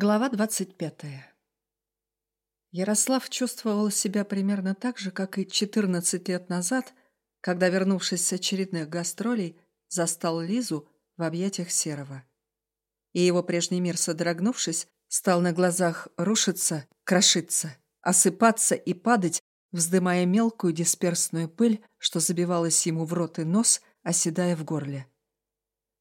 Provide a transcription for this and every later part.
Глава 25. Ярослав чувствовал себя примерно так же, как и 14 лет назад, когда, вернувшись с очередных гастролей, застал Лизу в объятиях Серого. И его прежний мир, содрогнувшись, стал на глазах рушиться, крошиться, осыпаться и падать, вздымая мелкую дисперсную пыль, что забивалась ему в рот и нос, оседая в горле.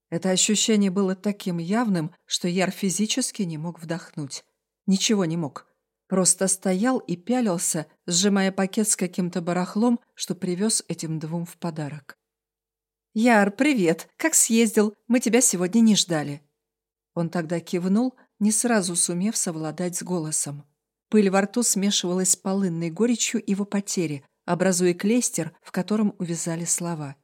Это ощущение было таким явным, что Яр физически не мог вдохнуть. Ничего не мог. Просто стоял и пялился, сжимая пакет с каким-то барахлом, что привез этим двум в подарок. «Яр, привет! Как съездил? Мы тебя сегодня не ждали». Он тогда кивнул, не сразу сумев совладать с голосом. Пыль во рту смешивалась с полынной горечью его потери, образуя клейстер, в котором увязали слова.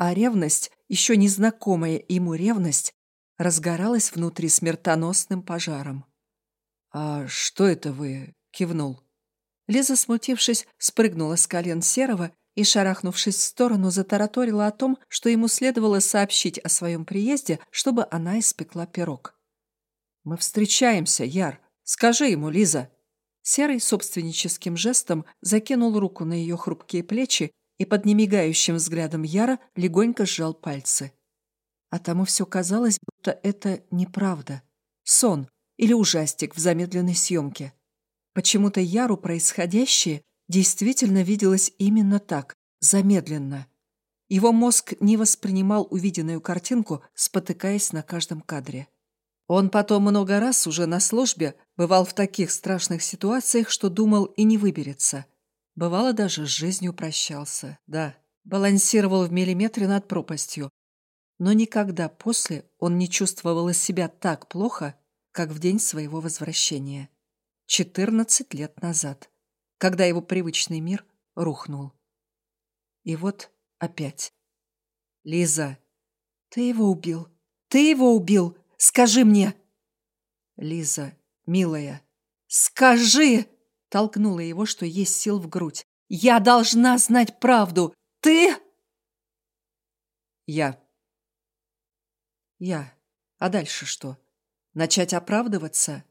А ревность еще незнакомая ему ревность, разгоралась внутри смертоносным пожаром. «А что это вы?» — кивнул. Лиза, смутившись, спрыгнула с колен Серого и, шарахнувшись в сторону, затараторила о том, что ему следовало сообщить о своем приезде, чтобы она испекла пирог. «Мы встречаемся, Яр. Скажи ему, Лиза». Серый собственническим жестом закинул руку на ее хрупкие плечи и под немигающим взглядом Яра легонько сжал пальцы. А тому все казалось, будто это неправда. Сон или ужастик в замедленной съемке. Почему-то Яру происходящее действительно виделось именно так, замедленно. Его мозг не воспринимал увиденную картинку, спотыкаясь на каждом кадре. Он потом много раз уже на службе бывал в таких страшных ситуациях, что думал и не выберется. Бывало, даже с жизнью прощался, да, балансировал в миллиметре над пропастью. Но никогда после он не чувствовал себя так плохо, как в день своего возвращения. 14 лет назад, когда его привычный мир рухнул. И вот опять. «Лиза, ты его убил! Ты его убил! Скажи мне!» «Лиза, милая, скажи!» Толкнула его, что есть сил в грудь. «Я должна знать правду! Ты...» «Я...» «Я... А дальше что? Начать оправдываться?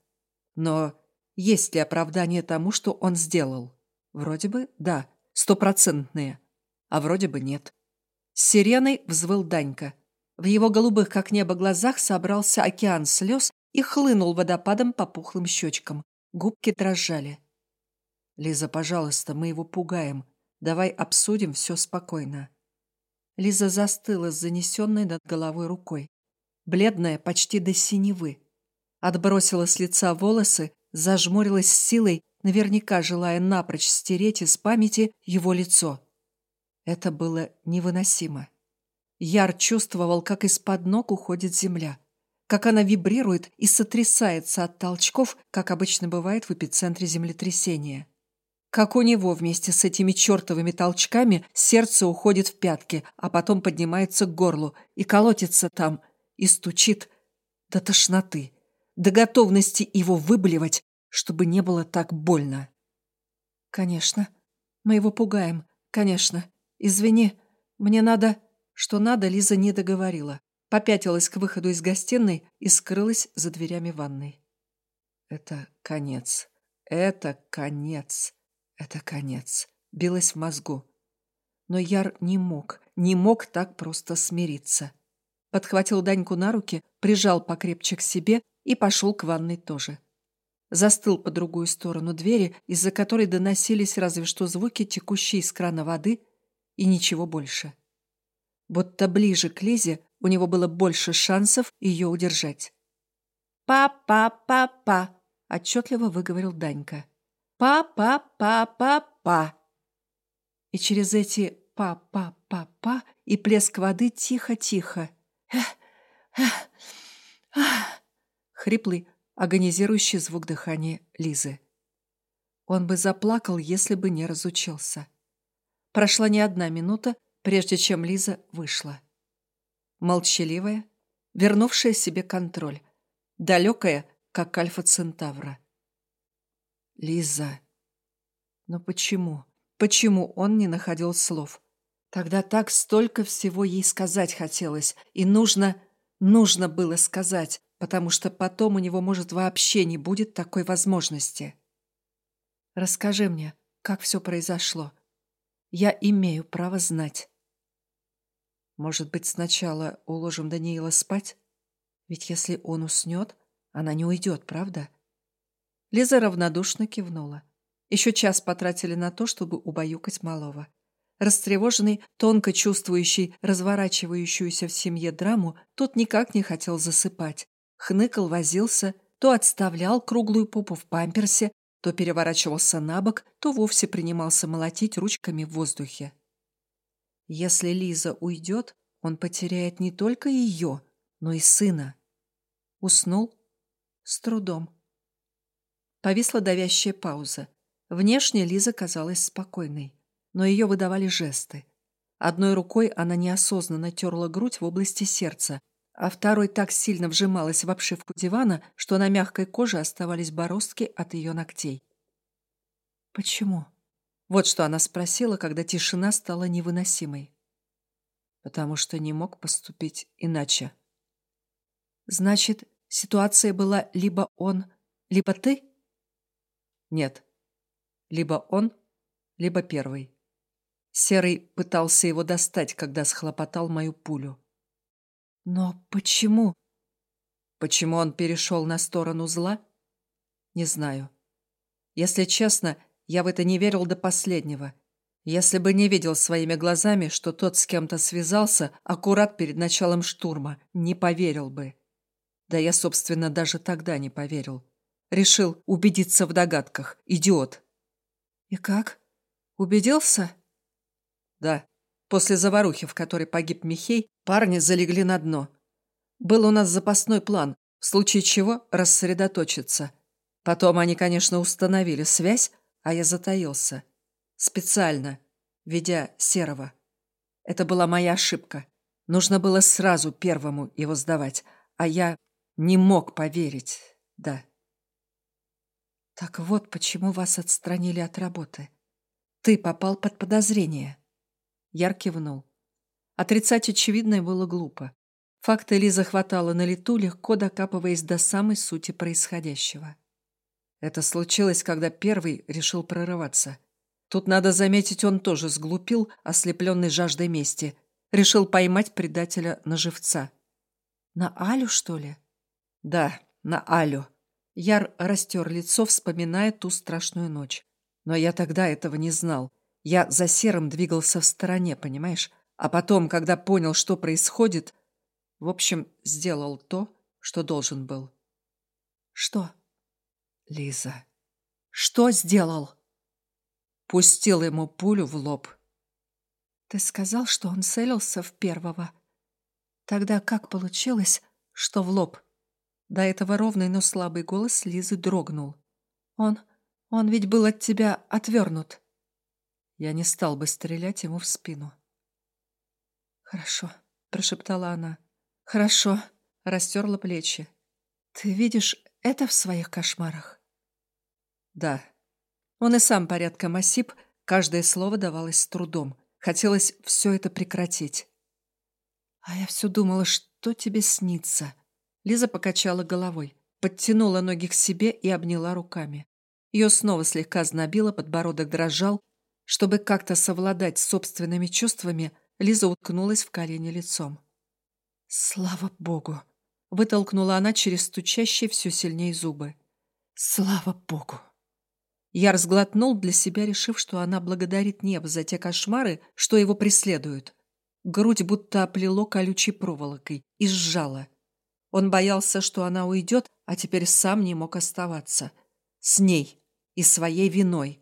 Но есть ли оправдание тому, что он сделал? Вроде бы да, стопроцентные. А вроде бы нет». С сиреной взвыл Данька. В его голубых, как небо, глазах собрался океан слез и хлынул водопадом по пухлым щечкам. Губки дрожали. «Лиза, пожалуйста, мы его пугаем. Давай обсудим все спокойно». Лиза застыла с занесенной над головой рукой. Бледная почти до синевы. Отбросила с лица волосы, зажмурилась с силой, наверняка желая напрочь стереть из памяти его лицо. Это было невыносимо. Яр чувствовал, как из-под ног уходит земля, как она вибрирует и сотрясается от толчков, как обычно бывает в эпицентре землетрясения. Как у него вместе с этими чертовыми толчками сердце уходит в пятки, а потом поднимается к горлу и колотится там, и стучит до тошноты, до готовности его выблевать, чтобы не было так больно. «Конечно. Мы его пугаем. Конечно. Извини. Мне надо...» Что надо, Лиза не договорила. Попятилась к выходу из гостиной и скрылась за дверями ванной. «Это конец. Это конец». Это конец. Билось в мозгу. Но Яр не мог, не мог так просто смириться. Подхватил Даньку на руки, прижал покрепче к себе и пошел к ванной тоже. Застыл по другую сторону двери, из-за которой доносились разве что звуки, текущей из крана воды, и ничего больше. Будто ближе к Лизе у него было больше шансов ее удержать. «Па-па-па-па», — отчетливо выговорил Данька. Па-па-па-па-па. И через эти па-па-па-па и плеск воды тихо-тихо. Хриплый, агонизирующий звук дыхания Лизы. Он бы заплакал, если бы не разучился. Прошла не одна минута, прежде чем Лиза вышла. Молчаливая, вернувшая себе контроль, далекая, как Альфа-Центавра. Лиза. Но почему? Почему он не находил слов? Тогда так столько всего ей сказать хотелось, и нужно, нужно было сказать, потому что потом у него, может, вообще не будет такой возможности. Расскажи мне, как все произошло. Я имею право знать. Может быть, сначала уложим Даниила спать? Ведь если он уснет, она не уйдет, правда? Лиза равнодушно кивнула. Еще час потратили на то, чтобы убаюкать малого. Растревоженный, тонко чувствующий разворачивающуюся в семье драму, тот никак не хотел засыпать. Хныкал, возился, то отставлял круглую попу в памперсе, то переворачивался на бок, то вовсе принимался молотить ручками в воздухе. Если Лиза уйдет, он потеряет не только ее, но и сына. Уснул? С трудом. Повисла давящая пауза. Внешне Лиза казалась спокойной, но ее выдавали жесты. Одной рукой она неосознанно терла грудь в области сердца, а второй так сильно вжималась в обшивку дивана, что на мягкой коже оставались бороздки от ее ногтей. «Почему?» Вот что она спросила, когда тишина стала невыносимой. «Потому что не мог поступить иначе». «Значит, ситуация была либо он, либо ты?» «Нет. Либо он, либо первый». Серый пытался его достать, когда схлопотал мою пулю. Но почему? Почему он перешел на сторону зла? Не знаю. Если честно, я в это не верил до последнего. Если бы не видел своими глазами, что тот с кем-то связался аккурат перед началом штурма, не поверил бы. Да я, собственно, даже тогда не поверил. Решил убедиться в догадках. Идиот. И как? Убедился? Да. После заварухи, в которой погиб Михей, парни залегли на дно. Был у нас запасной план, в случае чего рассредоточиться. Потом они, конечно, установили связь, а я затаился. Специально, ведя Серого. Это была моя ошибка. Нужно было сразу первому его сдавать, а я не мог поверить, да. Так вот, почему вас отстранили от работы. Ты попал под подозрение. Яр кивнул. Отрицать очевидное было глупо. Факты Лиза хватала на лету, легко докапываясь до самой сути происходящего. Это случилось, когда первый решил прорываться. Тут, надо заметить, он тоже сглупил, ослепленный жаждой мести. Решил поймать предателя на живца. На Алю, что ли? Да, на Алю. Яр растер лицо, вспоминая ту страшную ночь. Но я тогда этого не знал. Я за серым двигался в стороне, понимаешь? А потом, когда понял, что происходит, в общем, сделал то, что должен был. Что? Лиза. Что сделал? Пустил ему пулю в лоб. Ты сказал, что он целился в первого. Тогда как получилось, что в лоб? До этого ровный, но слабый голос Лизы дрогнул. Он... он ведь был от тебя отвернут. Я не стал бы стрелять ему в спину. «Хорошо», — прошептала она. «Хорошо», — растерла плечи. «Ты видишь это в своих кошмарах?» «Да». Он и сам порядком осип, каждое слово давалось с трудом. Хотелось все это прекратить. «А я все думала, что тебе снится?» Лиза покачала головой, подтянула ноги к себе и обняла руками. Ее снова слегка знобило, подбородок дрожал, чтобы как-то совладать с собственными чувствами, Лиза уткнулась в колени лицом. «Слава Богу!» — вытолкнула она через стучащие все сильнее зубы. «Слава Богу!» Я разглотнул для себя, решив, что она благодарит небо за те кошмары, что его преследуют. Грудь будто оплело колючей проволокой и сжала. Он боялся, что она уйдет, а теперь сам не мог оставаться. С ней и своей виной.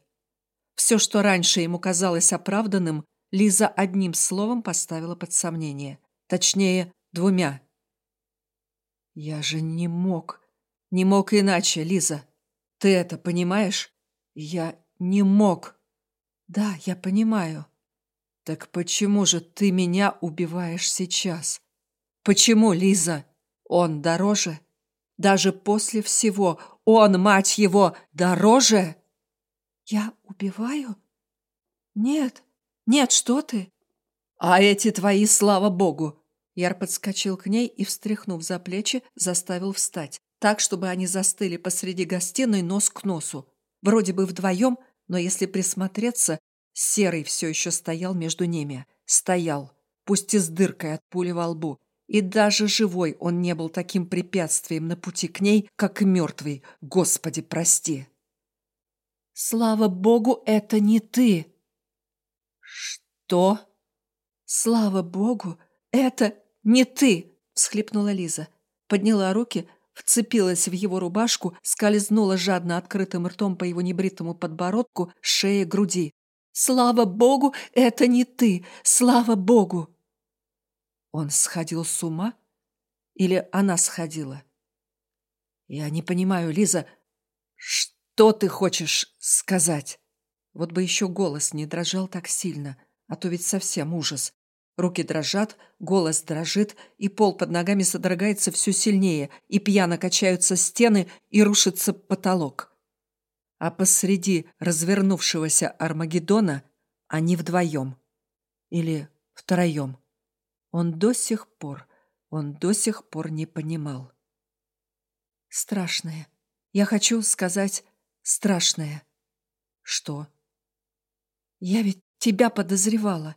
Все, что раньше ему казалось оправданным, Лиза одним словом поставила под сомнение. Точнее, двумя. «Я же не мог. Не мог иначе, Лиза. Ты это понимаешь? Я не мог». «Да, я понимаю». «Так почему же ты меня убиваешь сейчас? Почему, Лиза? Он дороже? Даже после всего он, мать его, дороже?» «Я убиваю? Нет, нет, что ты?» «А эти твои, слава богу! Яр подскочил к ней и, встряхнув за плечи, заставил встать, так, чтобы они застыли посреди гостиной нос к носу. Вроде бы вдвоем, но если присмотреться, Серый все еще стоял между ними. Стоял, пусть и с дыркой от пули во лбу. И даже живой он не был таким препятствием на пути к ней, как мертвый. Господи, прости. «Слава богу, это не ты!» «Что?» «Слава богу, это не ты!» — всхлипнула Лиза. Подняла руки, вцепилась в его рубашку, скользнула жадно открытым ртом по его небритому подбородку, шее, груди. «Слава богу, это не ты! Слава богу!» Он сходил с ума? Или она сходила? Я не понимаю, Лиза, что ты хочешь сказать? Вот бы еще голос не дрожал так сильно, а то ведь совсем ужас. Руки дрожат, голос дрожит, и пол под ногами содрогается все сильнее, и пьяно качаются стены, и рушится потолок. А посреди развернувшегося Армагеддона они вдвоем. Или втроем. Он до сих пор, он до сих пор не понимал. Страшное. Я хочу сказать страшное. Что? Я ведь тебя подозревала.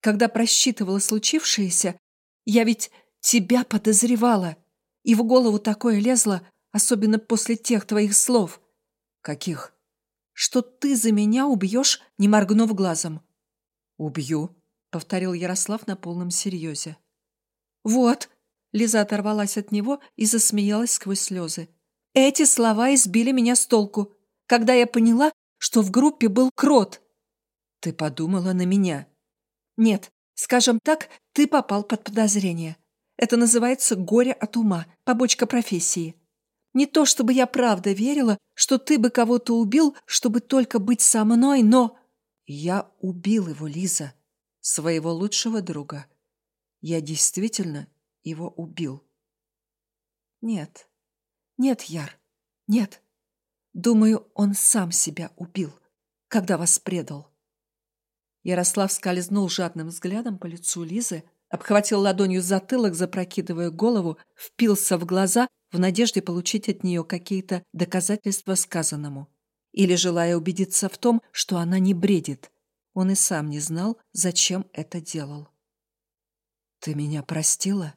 Когда просчитывала случившееся, я ведь тебя подозревала. И в голову такое лезло, особенно после тех твоих слов. Каких? Что ты за меня убьешь, не моргнув глазом. Убью, — повторил Ярослав на полном серьезе. «Вот!» — Лиза оторвалась от него и засмеялась сквозь слезы. «Эти слова избили меня с толку, когда я поняла, что в группе был крот». «Ты подумала на меня?» «Нет, скажем так, ты попал под подозрение. Это называется горе от ума, побочка профессии. Не то чтобы я правда верила, что ты бы кого-то убил, чтобы только быть со мной, но...» «Я убил его, Лиза», своего лучшего друга. Я действительно его убил. Нет, нет, Яр, нет. Думаю, он сам себя убил, когда вас предал. Ярослав скользнул жадным взглядом по лицу Лизы, обхватил ладонью затылок, запрокидывая голову, впился в глаза в надежде получить от нее какие-то доказательства сказанному. Или желая убедиться в том, что она не бредит, он и сам не знал, зачем это делал. «Ты меня простила?»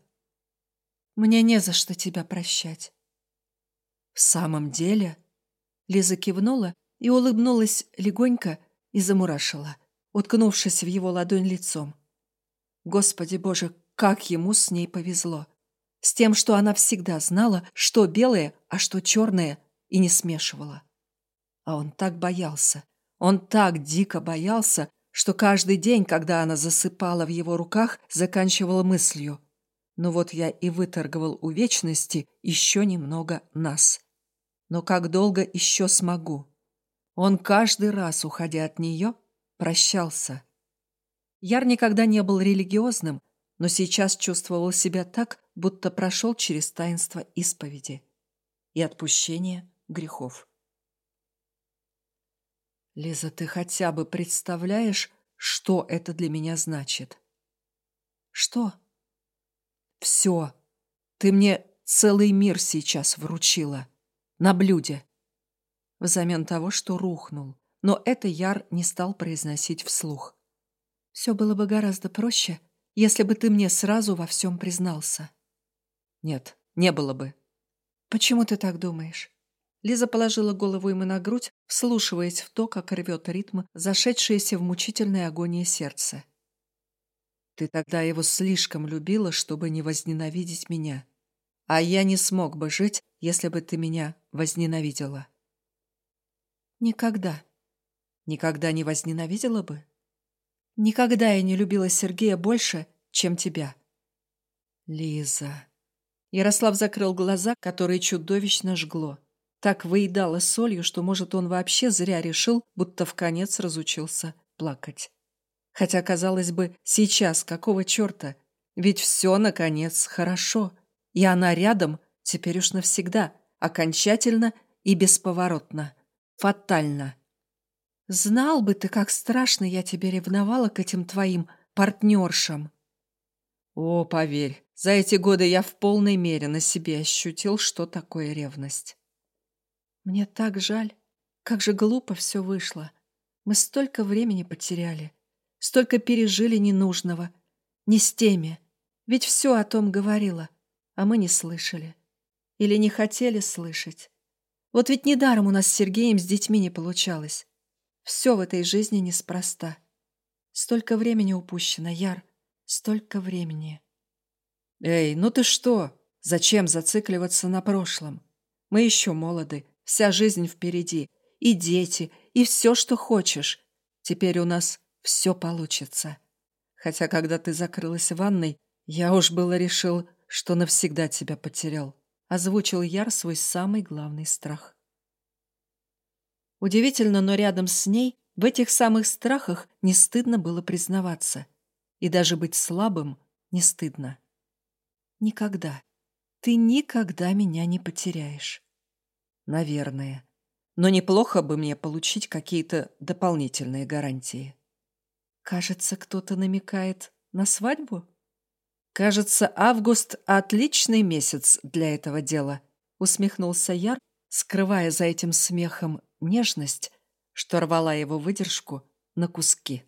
«Мне не за что тебя прощать». «В самом деле?» Лиза кивнула и улыбнулась легонько и замурашила, уткнувшись в его ладонь лицом. Господи боже, как ему с ней повезло! С тем, что она всегда знала, что белое, а что черное, и не смешивала. А он так боялся, он так дико боялся, что каждый день, когда она засыпала в его руках, заканчивала мыслью. Ну вот я и выторговал у вечности еще немного нас. Но как долго еще смогу? Он каждый раз, уходя от нее, прощался. Яр никогда не был религиозным, но сейчас чувствовал себя так, будто прошел через таинство исповеди и отпущения грехов. Лиза, ты хотя бы представляешь, что это для меня значит? Что? Все. Ты мне целый мир сейчас вручила. На блюде. Взамен того, что рухнул. Но это Яр не стал произносить вслух. Все было бы гораздо проще, если бы ты мне сразу во всем признался. Нет, не было бы. Почему ты так думаешь? Лиза положила голову ему на грудь, вслушиваясь в то, как рвет ритм, зашедшееся в мучительной агонии сердце. «Ты тогда его слишком любила, чтобы не возненавидеть меня. А я не смог бы жить, если бы ты меня возненавидела». «Никогда». «Никогда не возненавидела бы?» «Никогда я не любила Сергея больше, чем тебя». «Лиза...» Ярослав закрыл глаза, которые чудовищно жгло. Так выедала солью, что, может, он вообще зря решил, будто в конец разучился плакать. Хотя, казалось бы, сейчас какого черта? Ведь все, наконец, хорошо. И она рядом, теперь уж навсегда, окончательно и бесповоротно. Фатально. Знал бы ты, как страшно я тебе ревновала к этим твоим партнершам. О, поверь, за эти годы я в полной мере на себе ощутил, что такое ревность. Мне так жаль. Как же глупо все вышло. Мы столько времени потеряли. Столько пережили ненужного. Не с теми. Ведь все о том говорила, а мы не слышали. Или не хотели слышать. Вот ведь недаром у нас с Сергеем с детьми не получалось. Все в этой жизни неспроста. Столько времени упущено, Яр. Столько времени. Эй, ну ты что? Зачем зацикливаться на прошлом? Мы еще молоды, вся жизнь впереди. И дети, и все, что хочешь. Теперь у нас все получится. Хотя, когда ты закрылась в ванной, я уж было решил, что навсегда тебя потерял. Озвучил Яр свой самый главный страх. Удивительно, но рядом с ней в этих самых страхах не стыдно было признаваться. И даже быть слабым не стыдно. Никогда. Ты никогда меня не потеряешь. Наверное. Но неплохо бы мне получить какие-то дополнительные гарантии. Кажется, кто-то намекает на свадьбу? Кажется, август — отличный месяц для этого дела, усмехнулся Яр, скрывая за этим смехом нежность, что рвала его выдержку на куски.